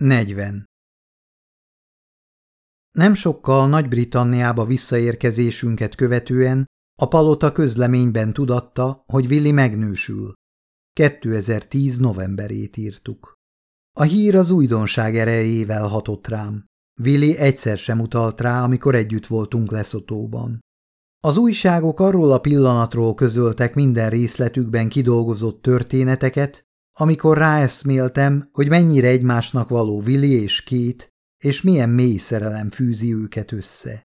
40. Nem sokkal Nagy-Britanniába visszaérkezésünket követően a palota közleményben tudatta, hogy Willi megnősül. 2010 novemberét írtuk. A hír az újdonság erejével hatott rám. Willi egyszer sem utalt rá, amikor együtt voltunk Leszotóban. Az újságok arról a pillanatról közöltek minden részletükben kidolgozott történeteket, amikor ráeszméltem, hogy mennyire egymásnak való Willi és Két, és milyen mély szerelem fűzi őket össze.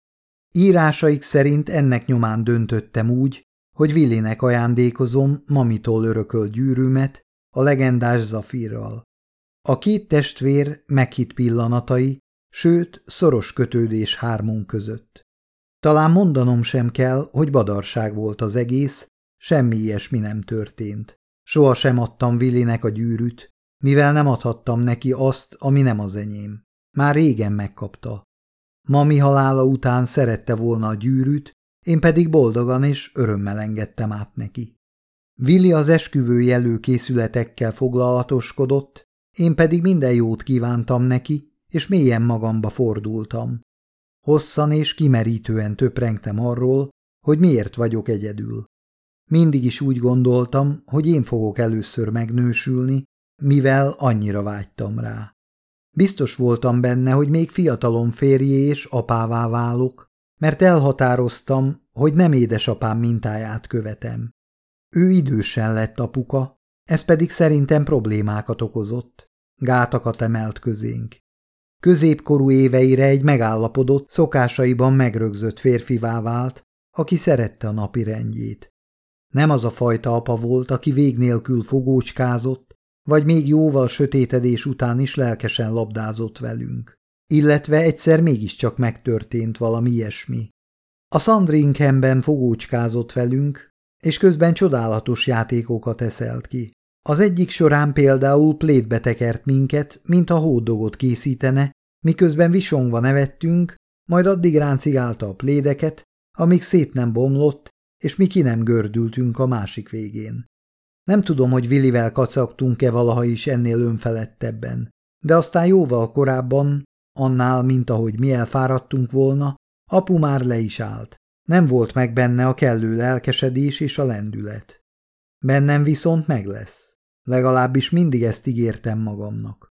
Írásaik szerint ennek nyomán döntöttem úgy, hogy Willinek ajándékozom mamitól örökölt gyűrűmet, a legendás Zafirral. A két testvér meghitt pillanatai, sőt, szoros kötődés hármunk között. Talán mondanom sem kell, hogy badarság volt az egész, semmi ilyesmi nem történt. Soha sem adtam Willinek a gyűrűt, mivel nem adhattam neki azt, ami nem az enyém. Már régen megkapta. Mami halála után szerette volna a gyűrűt, én pedig boldogan és örömmel engedtem át neki. Willi az esküvői előkészületekkel foglalatoskodott, én pedig minden jót kívántam neki, és mélyen magamba fordultam. Hosszan és kimerítően töprengtem arról, hogy miért vagyok egyedül. Mindig is úgy gondoltam, hogy én fogok először megnősülni, mivel annyira vágytam rá. Biztos voltam benne, hogy még fiatalon férjé és apává válok, mert elhatároztam, hogy nem édesapám mintáját követem. Ő idősen lett apuka, ez pedig szerintem problémákat okozott, gátakat emelt közénk. Középkorú éveire egy megállapodott, szokásaiban megrögzött férfivá vált, aki szerette a napi rendjét. Nem az a fajta apa volt, aki vég nélkül fogócskázott, vagy még jóval sötétedés után is lelkesen labdázott velünk. Illetve egyszer mégiscsak megtörtént valami ilyesmi. A Sandrinkenben fogócskázott velünk, és közben csodálatos játékokat eszelt ki. Az egyik során például plétbe tekert minket, mint a hódogot készítene, miközben visongva nevettünk, majd addig ráncigálta a plédeket, amíg szét nem bomlott, és mi ki nem gördültünk a másik végén. Nem tudom, hogy Willivel kacagtunk-e valaha is ennél önfelettebben, de aztán jóval korábban, annál, mint ahogy mi elfáradtunk volna, apu már le is állt. Nem volt meg benne a kellő lelkesedés és a lendület. Bennem viszont meg lesz. Legalábbis mindig ezt ígértem magamnak.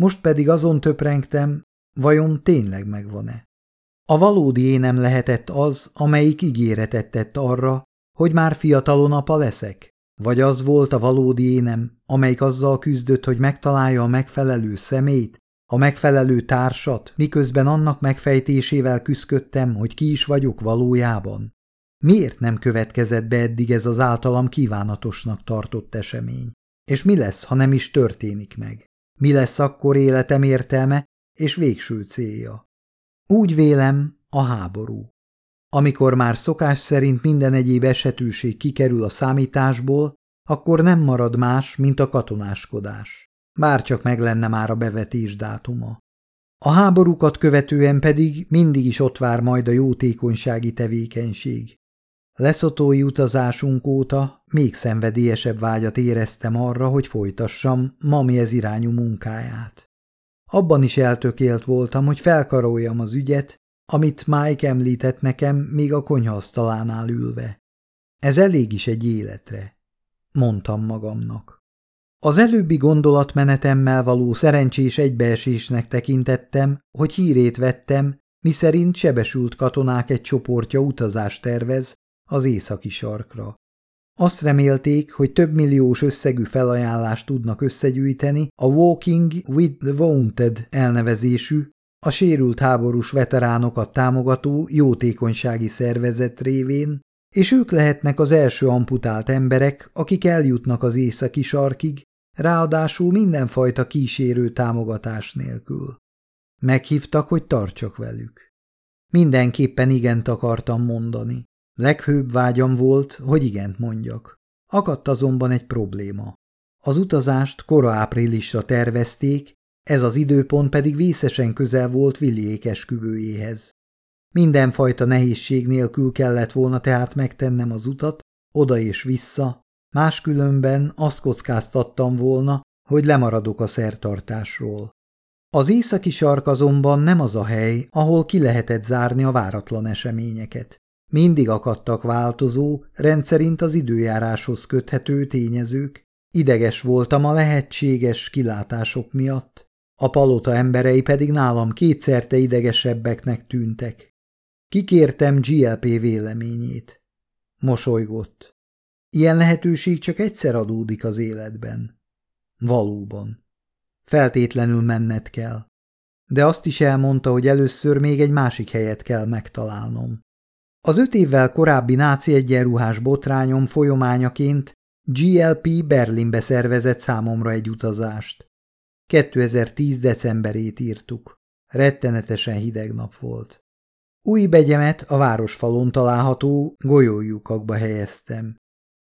Most pedig azon töprengtem, vajon tényleg megvan-e? A valódi énem lehetett az, amelyik ígéretet tett arra, hogy már fiatalon apa leszek? Vagy az volt a valódi énem, amelyik azzal küzdött, hogy megtalálja a megfelelő szemét, a megfelelő társat, miközben annak megfejtésével küzdködtem, hogy ki is vagyok valójában? Miért nem következett be eddig ez az általam kívánatosnak tartott esemény? És mi lesz, ha nem is történik meg? Mi lesz akkor életem értelme és végső célja? Úgy vélem, a háború. Amikor már szokás szerint minden egyéb esetőség kikerül a számításból, akkor nem marad más, mint a katonáskodás. Bárcsak meg lenne már a bevetés dátuma. A háborúkat követően pedig mindig is ott vár majd a jótékonysági tevékenység. Leszotói utazásunk óta még szenvedélyesebb vágyat éreztem arra, hogy folytassam mami ez irányú munkáját. Abban is eltökélt voltam, hogy felkaroljam az ügyet, amit Mike említett nekem még a konyhasztalánál ülve. Ez elég is egy életre, mondtam magamnak. Az előbbi gondolatmenetemmel való szerencsés egybeesésnek tekintettem, hogy hírét vettem, miszerint sebesült katonák egy csoportja utazást tervez az északi sarkra. Azt remélték, hogy több milliós összegű felajánlást tudnak összegyűjteni a Walking with the Wounded elnevezésű, a sérült háborús veteránokat támogató jótékonysági szervezet révén, és ők lehetnek az első amputált emberek, akik eljutnak az északi sarkig, ráadásul mindenfajta kísérő támogatás nélkül. Meghívtak, hogy tartsak velük. Mindenképpen igent akartam mondani. Leghőbb vágyam volt, hogy igent mondjak. Akadt azonban egy probléma. Az utazást kora áprilisra tervezték, ez az időpont pedig vészesen közel volt Villiék esküvőjéhez. Mindenfajta nehézség nélkül kellett volna tehát megtennem az utat, oda és vissza, máskülönben azt kockáztattam volna, hogy lemaradok a szertartásról. Az északi sark azonban nem az a hely, ahol ki lehetett zárni a váratlan eseményeket. Mindig akadtak változó, rendszerint az időjáráshoz köthető tényezők. Ideges voltam a lehetséges kilátások miatt. A palota emberei pedig nálam kétszerte idegesebbeknek tűntek. Kikértem GLP véleményét. Mosolygott. Ilyen lehetőség csak egyszer adódik az életben. Valóban. Feltétlenül menned kell. De azt is elmondta, hogy először még egy másik helyet kell megtalálnom. Az öt évvel korábbi náci egyenruhás botrányom folyományaként GLP Berlinbe szervezett számomra egy utazást. 2010. decemberét írtuk. Rettenetesen hideg nap volt. Új begyemet a városfalon található golyójukakba helyeztem.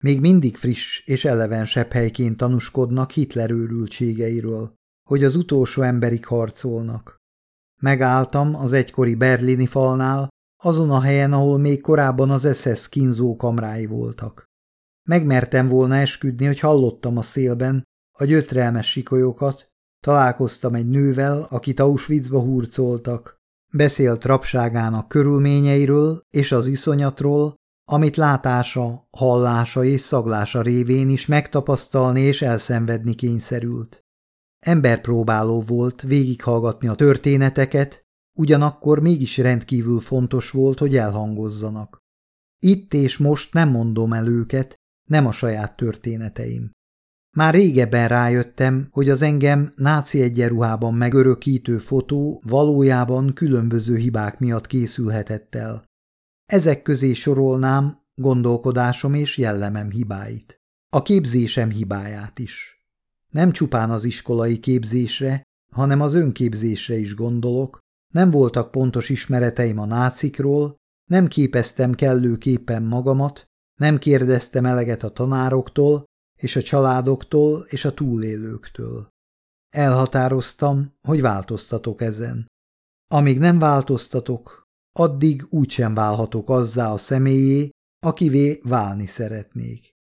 Még mindig friss és elevensebb helyként tanúskodnak Hitler őrültségeiről, hogy az utolsó emberig harcolnak. Megálltam az egykori berlini falnál, azon a helyen, ahol még korábban az SS kínzó kamrái voltak. Megmertem volna esküdni, hogy hallottam a szélben a gyötrelmes sikolyokat, találkoztam egy nővel, akit Auschwitzba hurcoltak, beszélt rapságának körülményeiről és az iszonyatról, amit látása, hallása és szaglása révén is megtapasztalni és elszenvedni kényszerült. Emberpróbáló volt végighallgatni a történeteket, ugyanakkor mégis rendkívül fontos volt, hogy elhangozzanak. Itt és most nem mondom el őket, nem a saját történeteim. Már régebben rájöttem, hogy az engem náci egyenruhában megörökítő fotó valójában különböző hibák miatt készülhetett el. Ezek közé sorolnám gondolkodásom és jellemem hibáit. A képzésem hibáját is. Nem csupán az iskolai képzésre, hanem az önképzésre is gondolok, nem voltak pontos ismereteim a nácikról, nem képeztem kellőképpen magamat, nem kérdeztem eleget a tanároktól, és a családoktól, és a túlélőktől. Elhatároztam, hogy változtatok ezen. Amíg nem változtatok, addig úgysem válhatok azzá a személyé, akivé válni szeretnék.